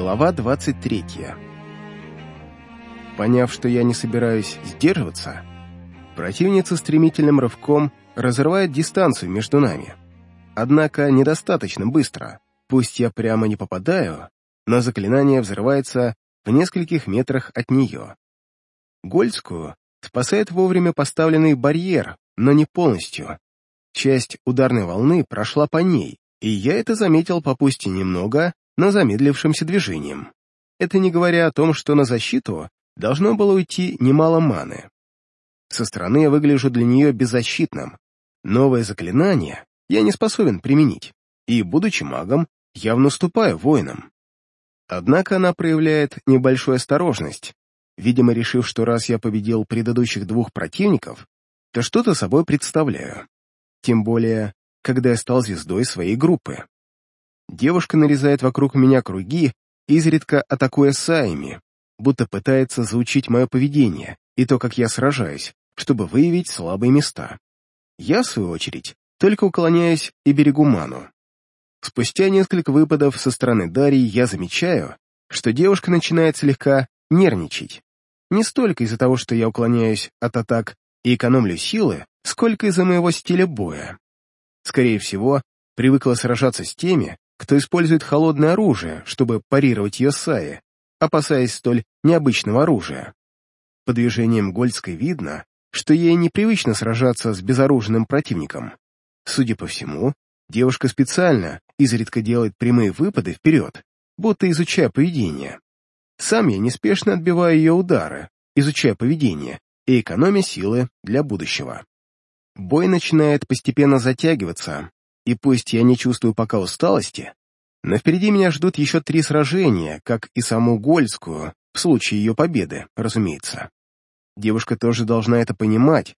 Глава 23 Поняв, что я не собираюсь сдерживаться, противница стремительным рывком разрывает дистанцию между нами. Однако недостаточно быстро. Пусть я прямо не попадаю, но заклинание взрывается в нескольких метрах от нее. Гольскую спасает вовремя поставленный барьер, но не полностью. Часть ударной волны прошла по ней, и я это заметил по пусть и немного, но замедлившимся движением. Это не говоря о том, что на защиту должно было уйти немало маны. Со стороны я выгляжу для нее беззащитным. Новое заклинание я не способен применить, и, будучи магом, явно уступаю воинам. Однако она проявляет небольшую осторожность, видимо, решив, что раз я победил предыдущих двух противников, то что-то собой представляю. Тем более, когда я стал звездой своей группы. Девушка нарезает вокруг меня круги, изредка атакуя саями, будто пытается заучить мое поведение и то, как я сражаюсь, чтобы выявить слабые места. Я, в свою очередь, только уклоняюсь и берегу ману. Спустя несколько выпадов со стороны Дарьи я замечаю, что девушка начинает слегка нервничать. Не столько из-за того, что я уклоняюсь от атак и экономлю силы, сколько из-за моего стиля боя. Скорее всего, привыкла сражаться с теми, кто использует холодное оружие, чтобы парировать ее саи, опасаясь столь необычного оружия. По движениям Гольской видно, что ей непривычно сражаться с безоружным противником. Судя по всему, девушка специально изредка делает прямые выпады вперед, будто изучая поведение. Сам я неспешно отбиваю ее удары, изучая поведение и экономя силы для будущего. Бой начинает постепенно затягиваться, и пусть я не чувствую пока усталости, но впереди меня ждут еще три сражения, как и саму Гольскую, в случае ее победы, разумеется. Девушка тоже должна это понимать,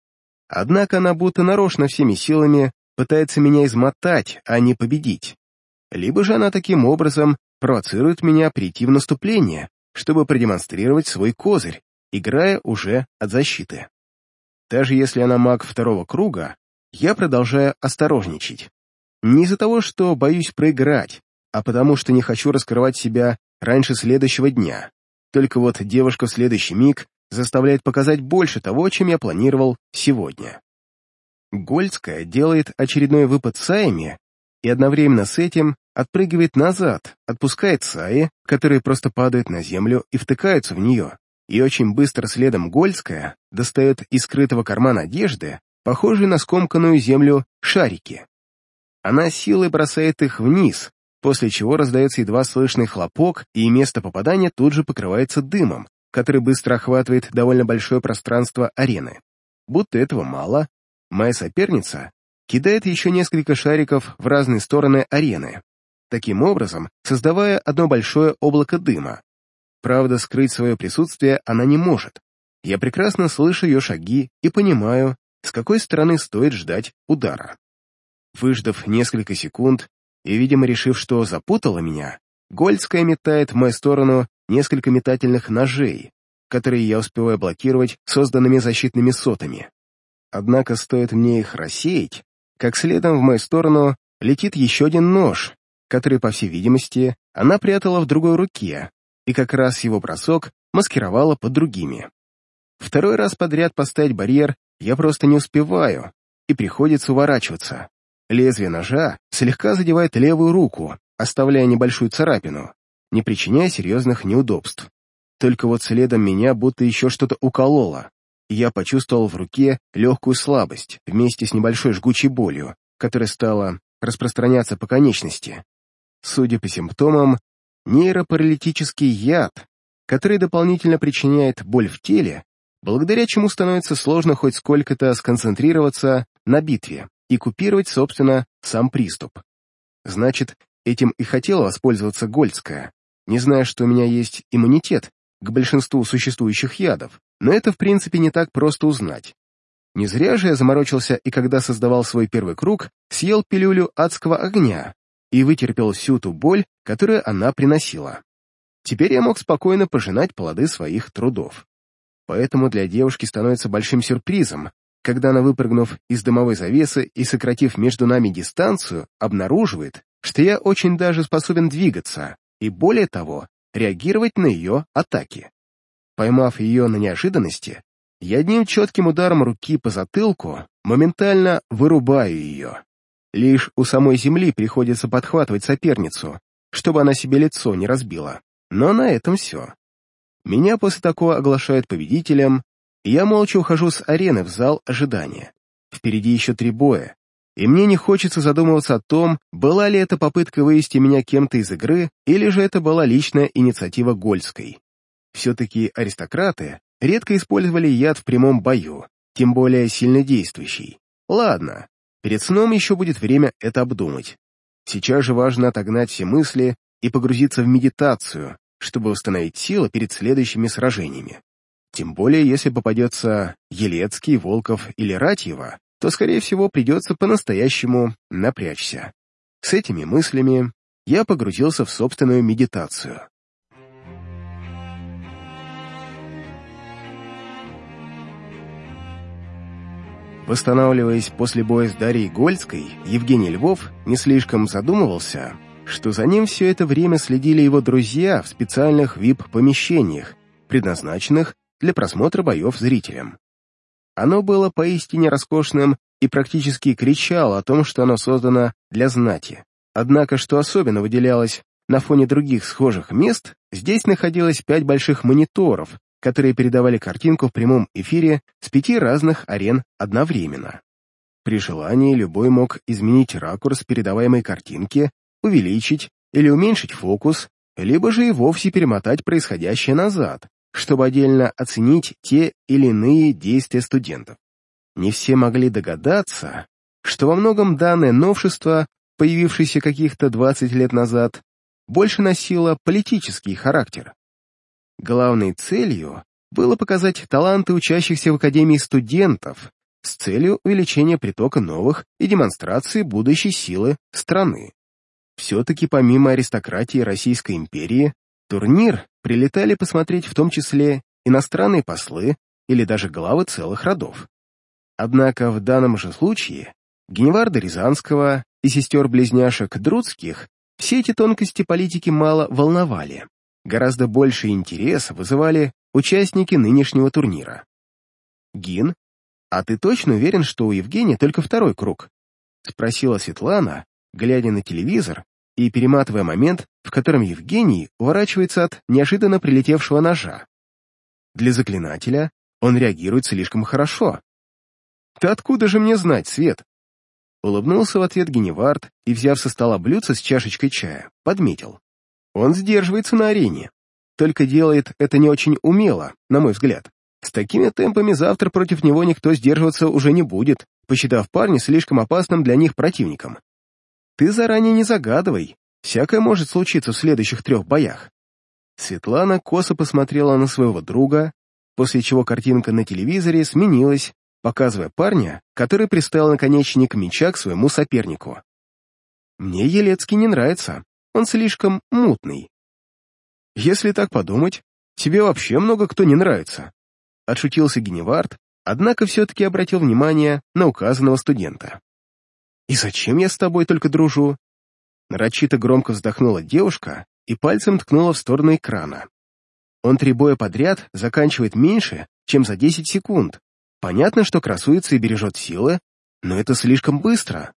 однако она будто нарочно всеми силами пытается меня измотать, а не победить. Либо же она таким образом провоцирует меня прийти в наступление, чтобы продемонстрировать свой козырь, играя уже от защиты. Даже если она маг второго круга, я продолжаю осторожничать. Не из-за того, что боюсь проиграть, а потому что не хочу раскрывать себя раньше следующего дня. Только вот девушка в следующий миг заставляет показать больше того, чем я планировал сегодня. Гольцкая делает очередной выпад Саями и одновременно с этим отпрыгивает назад, отпускает Саи, которые просто падают на землю и втыкаются в нее, и очень быстро следом Гольская достает из скрытого кармана одежды, похожие на скомканную землю, шарики. Она силой бросает их вниз, после чего раздается едва слышный хлопок, и место попадания тут же покрывается дымом, который быстро охватывает довольно большое пространство арены. Будто этого мало, моя соперница кидает еще несколько шариков в разные стороны арены, таким образом создавая одно большое облако дыма, Правда, скрыть свое присутствие она не может. Я прекрасно слышу ее шаги и понимаю, с какой стороны стоит ждать удара. Выждав несколько секунд и, видимо, решив, что запутала меня, Гольдская метает в мою сторону несколько метательных ножей, которые я успеваю блокировать созданными защитными сотами. Однако стоит мне их рассеять, как следом в мою сторону летит еще один нож, который, по всей видимости, она прятала в другой руке, и как раз его бросок маскировала под другими. Второй раз подряд поставить барьер я просто не успеваю, и приходится уворачиваться. Лезвие ножа слегка задевает левую руку, оставляя небольшую царапину, не причиняя серьезных неудобств. Только вот следом меня будто еще что-то укололо, я почувствовал в руке легкую слабость вместе с небольшой жгучей болью, которая стала распространяться по конечности. Судя по симптомам, нейропаралитический яд, который дополнительно причиняет боль в теле, благодаря чему становится сложно хоть сколько-то сконцентрироваться на битве и купировать, собственно, сам приступ. Значит, этим и хотела воспользоваться Гольцкая, не зная, что у меня есть иммунитет к большинству существующих ядов, но это, в принципе, не так просто узнать. Не зря же я заморочился и когда создавал свой первый круг, съел пилюлю адского огня, и вытерпел всю ту боль, которую она приносила. Теперь я мог спокойно пожинать плоды своих трудов. Поэтому для девушки становится большим сюрпризом, когда она, выпрыгнув из дымовой завесы и сократив между нами дистанцию, обнаруживает, что я очень даже способен двигаться, и более того, реагировать на ее атаки. Поймав ее на неожиданности, я одним четким ударом руки по затылку моментально вырубаю ее. Лишь у самой земли приходится подхватывать соперницу, чтобы она себе лицо не разбила. Но на этом все. Меня после такого оглашают победителем, я молча ухожу с арены в зал ожидания. Впереди еще три боя, и мне не хочется задумываться о том, была ли это попытка вывести меня кем-то из игры, или же это была личная инициатива Гольской. Все-таки аристократы редко использовали яд в прямом бою, тем более сильнодействующий. Ладно, перед сном еще будет время это обдумать. Сейчас же важно отогнать все мысли и погрузиться в медитацию, чтобы установить силы перед следующими сражениями. Тем более, если попадется Елецкий, Волков или Ратьева, то, скорее всего, придется по-настоящему напрячься. С этими мыслями я погрузился в собственную медитацию. Восстанавливаясь после боя с Дарьей Гольской, Евгений Львов не слишком задумывался, что за ним все это время следили его друзья в специальных VIP-помещениях, предназначенных для просмотра боев зрителям. Оно было поистине роскошным и практически кричало о том, что оно создано для знати. Однако, что особенно выделялось на фоне других схожих мест, здесь находилось пять больших мониторов, которые передавали картинку в прямом эфире с пяти разных арен одновременно. При желании любой мог изменить ракурс передаваемой картинки, увеличить или уменьшить фокус, либо же и вовсе перемотать происходящее назад, чтобы отдельно оценить те или иные действия студентов. Не все могли догадаться, что во многом данное новшество, появившееся каких-то 20 лет назад, больше носило политический характер. Главной целью было показать таланты учащихся в Академии студентов с целью увеличения притока новых и демонстрации будущей силы страны. Все-таки помимо аристократии Российской империи, турнир прилетали посмотреть в том числе иностранные послы или даже главы целых родов. Однако в данном же случае Геневарда Рязанского и сестер-близняшек Друцких все эти тонкости политики мало волновали. Гораздо больше интерес вызывали участники нынешнего турнира. «Гин, а ты точно уверен, что у Евгения только второй круг?» — спросила Светлана, глядя на телевизор и перематывая момент, в котором Евгений уворачивается от неожиданно прилетевшего ножа. Для заклинателя он реагирует слишком хорошо. «Ты откуда же мне знать, Свет?» Улыбнулся в ответ Геневард и, взяв со стола блюдце с чашечкой чая, подметил. Он сдерживается на арене, только делает это не очень умело, на мой взгляд. С такими темпами завтра против него никто сдерживаться уже не будет, посчитав парня слишком опасным для них противником. Ты заранее не загадывай, всякое может случиться в следующих трех боях. Светлана косо посмотрела на своего друга, после чего картинка на телевизоре сменилась, показывая парня, который приставил наконечник меча к своему сопернику. Мне Елецкий не нравится, он слишком мутный. Если так подумать, тебе вообще много кто не нравится. Отшутился Геневард, однако все-таки обратил внимание на указанного студента. «И зачем я с тобой только дружу?» Нарочито громко вздохнула девушка и пальцем ткнула в сторону экрана. Он три боя подряд заканчивает меньше, чем за 10 секунд. Понятно, что красуется и бережет силы, но это слишком быстро.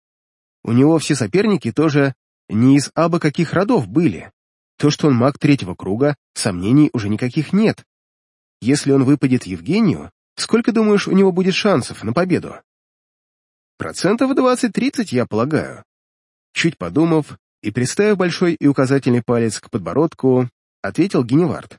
У него все соперники тоже не из абы каких родов были. То, что он маг третьего круга, сомнений уже никаких нет. Если он выпадет Евгению, сколько, думаешь, у него будет шансов на победу? Процентов двадцать-тридцать, я полагаю. Чуть подумав и приставив большой и указательный палец к подбородку, ответил Геневард.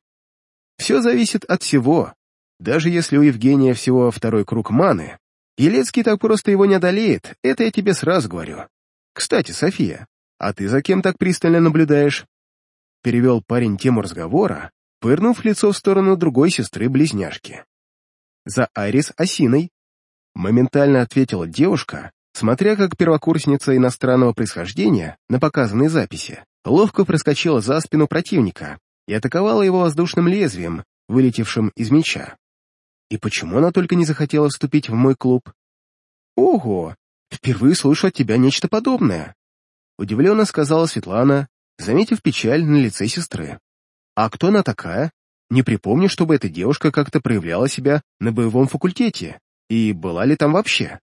Все зависит от всего. Даже если у Евгения всего второй круг маны, Елецкий так просто его не одолеет, это я тебе сразу говорю. Кстати, София, а ты за кем так пристально наблюдаешь? Перевел парень тему разговора, пырнув лицо в сторону другой сестры-близняшки. За Айрис Осиной Моментально ответила девушка, смотря как первокурсница иностранного происхождения на показанной записи ловко проскочила за спину противника и атаковала его воздушным лезвием, вылетевшим из меча. И почему она только не захотела вступить в мой клуб? «Ого! Впервые слышу от тебя нечто подобное!» Удивленно сказала Светлана, заметив печаль на лице сестры. А кто она такая? Не припомню, чтобы эта девушка как-то проявляла себя на боевом факультете. И была ли там вообще?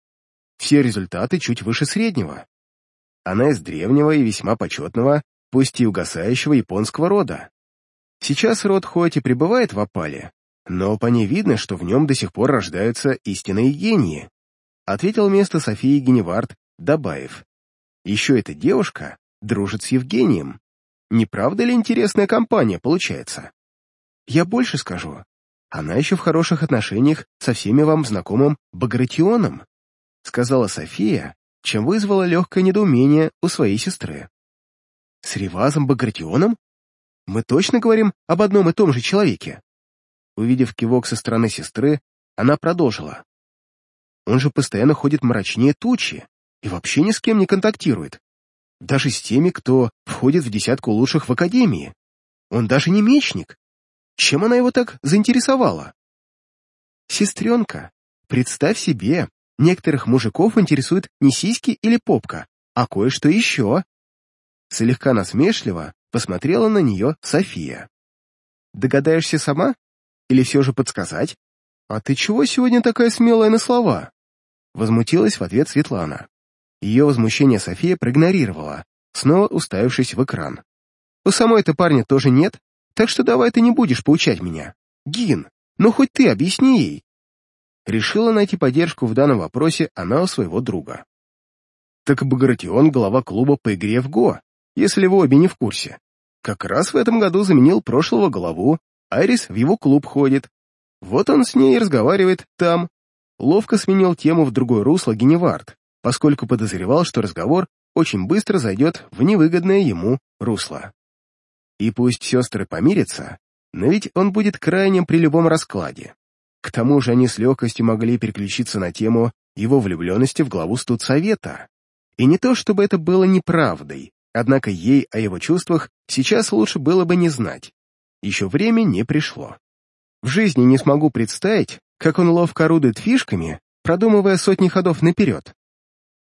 Все результаты чуть выше среднего. Она из древнего и весьма почетного, пусть и угасающего японского рода. Сейчас род хоть и пребывает в опале, но по ней видно, что в нем до сих пор рождаются истинные гении, ответил вместо Софии Геневард, добавив. Еще эта девушка дружит с Евгением. Не правда ли интересная компания получается? Я больше скажу. Она еще в хороших отношениях со всеми вам знакомым Багратионом, сказала София, чем вызвала легкое недоумение у своей сестры. С Ревазом Багратионом? Мы точно говорим об одном и том же человеке? Увидев кивок со стороны сестры, она продолжила. Он же постоянно ходит мрачнее тучи и вообще ни с кем не контактирует. Даже с теми, кто входит в десятку лучших в Академии. Он даже не мечник. Чем она его так заинтересовала? Сестренка, представь себе, некоторых мужиков интересует не сиськи или попка, а кое-что еще. Слегка насмешливо посмотрела на нее София. Догадаешься сама? Или все же подсказать? А ты чего сегодня такая смелая на слова? Возмутилась в ответ Светлана. Ее возмущение София проигнорировала, снова уставившись в экран. У самой-то парня тоже нет, так что давай ты не будешь поучать меня. Гин, ну хоть ты объясни ей. Решила найти поддержку в данном вопросе она у своего друга. Так Багратион — глава клуба по игре в ГО, если вы обе не в курсе. Как раз в этом году заменил прошлого главу, Айрис в его клуб ходит. Вот он с ней разговаривает там. Ловко сменил тему в другое русло Геневард, поскольку подозревал, что разговор очень быстро зайдет в невыгодное ему русло. И пусть сестры помирятся, но ведь он будет крайним при любом раскладе. К тому же они с легкостью могли переключиться на тему его влюбленности в главу студсовета. И не то, чтобы это было неправдой, однако ей о его чувствах сейчас лучше было бы не знать. Еще время не пришло. В жизни не смогу представить, как он ловко орудует фишками, продумывая сотни ходов наперед.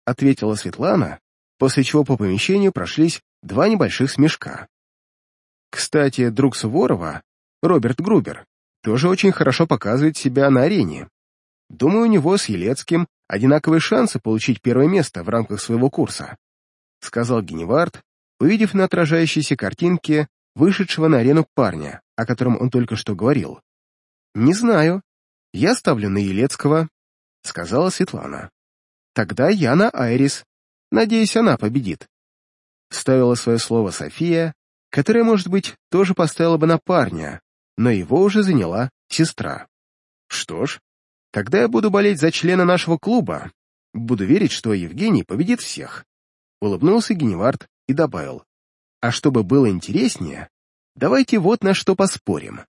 Ответила Светлана, после чего по помещению прошлись два небольших смешка. Кстати, друг Суворова, Роберт Грубер, тоже очень хорошо показывает себя на арене. Думаю, у него с Елецким одинаковые шансы получить первое место в рамках своего курса, сказал Геневард, увидев на отражающейся картинке вышедшего на арену парня, о котором он только что говорил. «Не знаю. Я ставлю на Елецкого», — сказала Светлана. «Тогда я на Айрис. Надеюсь, она победит». Ставила свое слово София, которая, может быть, тоже поставила бы на парня, но его уже заняла сестра. Что ж, тогда я буду болеть за члена нашего клуба. Буду верить, что Евгений победит всех. Улыбнулся Геневард и добавил. А чтобы было интереснее, давайте вот на что поспорим.